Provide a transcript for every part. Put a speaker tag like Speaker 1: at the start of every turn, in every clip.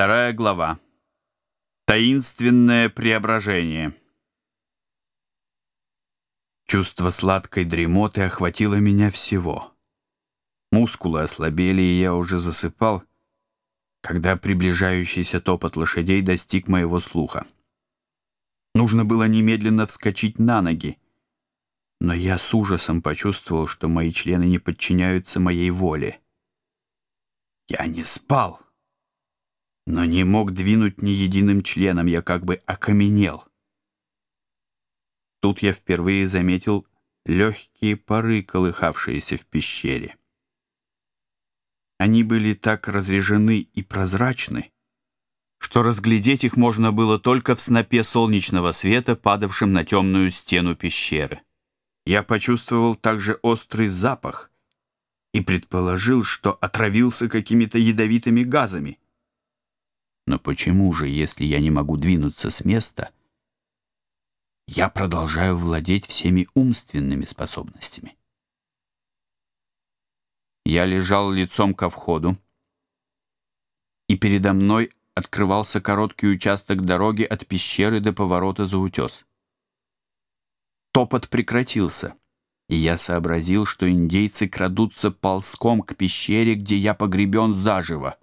Speaker 1: Вторая глава. Таинственное преображение. Чувство сладкой дремоты охватило меня всего. Мускулы ослабели, и я уже засыпал, когда приближающийся топот лошадей достиг моего слуха. Нужно было немедленно вскочить на ноги, но я с ужасом почувствовал, что мои члены не подчиняются моей воле. Я не спал но не мог двинуть ни единым членом, я как бы окаменел. Тут я впервые заметил легкие пары, колыхавшиеся в пещере. Они были так разрежены и прозрачны, что разглядеть их можно было только в снопе солнечного света, падавшем на темную стену пещеры. Я почувствовал также острый запах и предположил, что отравился какими-то ядовитыми газами — но почему же, если я не могу двинуться с места, я продолжаю владеть всеми умственными способностями? Я лежал лицом ко входу, и передо мной открывался короткий участок дороги от пещеры до поворота за утес. Топот прекратился, и я сообразил, что индейцы крадутся ползком к пещере, где я погребен заживо.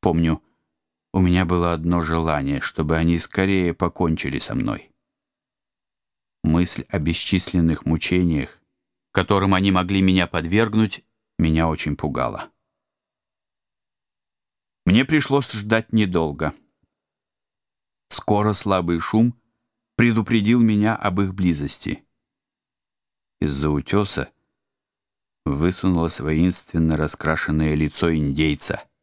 Speaker 1: Помню, у меня было одно желание, чтобы они скорее покончили со мной. Мысль о бесчисленных мучениях, которым они могли меня подвергнуть, меня очень пугала. Мне пришлось ждать недолго. Скоро слабый шум предупредил меня об их близости. Из-за утеса высунулось воинственно раскрашенное лицо индейца —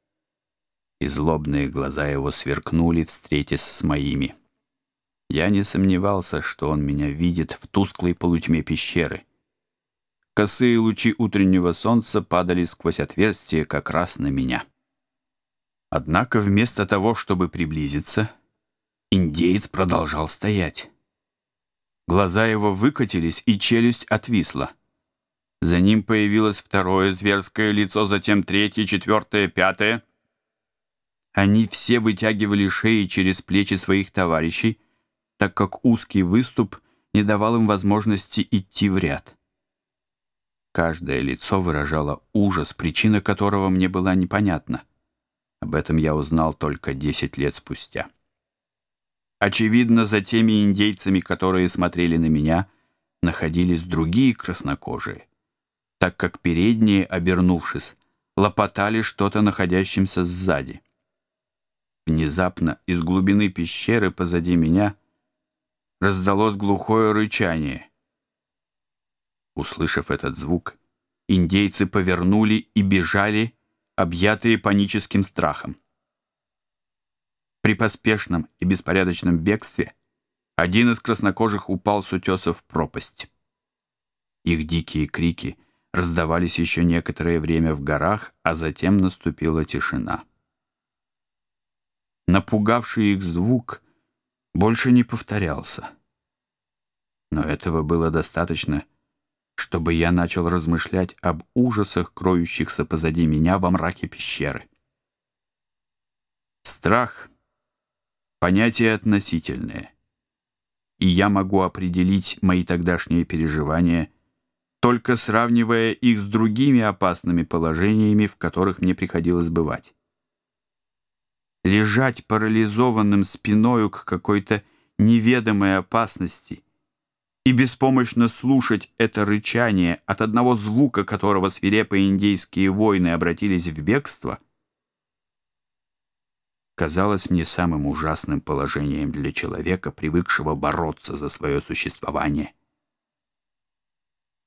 Speaker 1: и злобные глаза его сверкнули, встретясь с моими. Я не сомневался, что он меня видит в тусклой полутьме пещеры. Косые лучи утреннего солнца падали сквозь отверстие как раз на меня. Однако вместо того, чтобы приблизиться, индеец продолжал стоять. Глаза его выкатились, и челюсть отвисла. За ним появилось второе зверское лицо, затем третье, четвертое, пятое — Они все вытягивали шеи через плечи своих товарищей, так как узкий выступ не давал им возможности идти в ряд. Каждое лицо выражало ужас, причина которого мне была непонятна. Об этом я узнал только 10 лет спустя. Очевидно, за теми индейцами, которые смотрели на меня, находились другие краснокожие, так как передние, обернувшись, лопотали что-то находящимся сзади. Внезапно из глубины пещеры позади меня раздалось глухое рычание. Услышав этот звук, индейцы повернули и бежали, объятые паническим страхом. При поспешном и беспорядочном бегстве один из краснокожих упал с утеса в пропасть. Их дикие крики раздавались еще некоторое время в горах, а затем наступила тишина напугавший их звук, больше не повторялся. Но этого было достаточно, чтобы я начал размышлять об ужасах, кроющихся позади меня во мраке пещеры. Страх — понятие относительное, и я могу определить мои тогдашние переживания, только сравнивая их с другими опасными положениями, в которых мне приходилось бывать лежать парализованным спиною к какой-то неведомой опасности и беспомощно слушать это рычание, от одного звука которого свирепые индейские воины обратились в бегство, казалось мне самым ужасным положением для человека, привыкшего бороться за свое существование.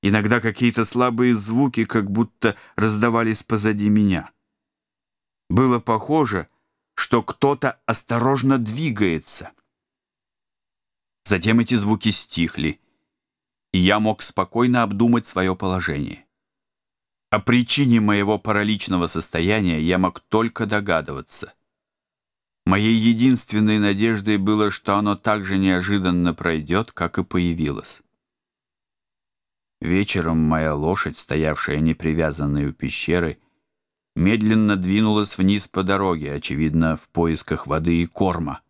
Speaker 1: Иногда какие-то слабые звуки как будто раздавались позади меня. Было похоже — что кто-то осторожно двигается. Затем эти звуки стихли, и я мог спокойно обдумать свое положение. О причине моего параличного состояния я мог только догадываться. Моей единственной надеждой было, что оно так же неожиданно пройдет, как и появилось. Вечером моя лошадь, стоявшая непривязанной у пещеры, медленно двинулась вниз по дороге, очевидно, в поисках воды и корма.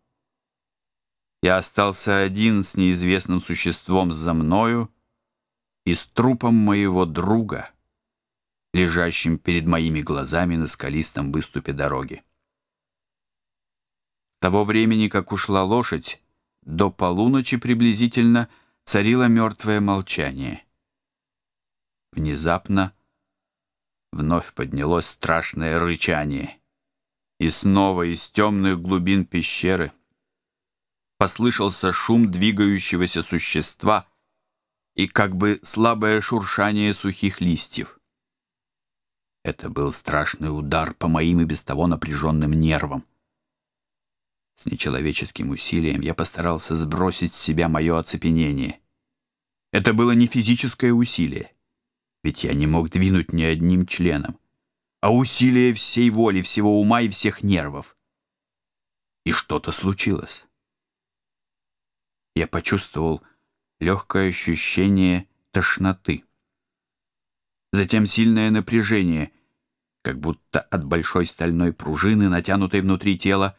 Speaker 1: Я остался один с неизвестным существом за мною и с трупом моего друга, лежащим перед моими глазами на скалистом выступе дороги. С того времени, как ушла лошадь, до полуночи приблизительно царило мертвое молчание. Внезапно вновь поднялось страшное рычание. И снова из темных глубин пещеры послышался шум двигающегося существа и как бы слабое шуршание сухих листьев. Это был страшный удар по моим и без того напряженным нервам. С нечеловеческим усилием я постарался сбросить с себя мое оцепенение. Это было не физическое усилие ведь я не мог двинуть ни одним членом, а усилие всей воли, всего ума и всех нервов. И что-то случилось. Я почувствовал легкое ощущение тошноты. Затем сильное напряжение, как будто от большой стальной пружины, натянутой внутри тела,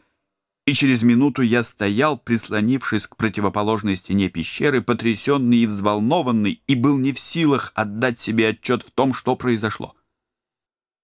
Speaker 1: и Через минуту я стоял, прислонившись к противоположной стене пещеры, потрясенный и взволнованный, и был не в силах отдать себе отчет в том, что произошло.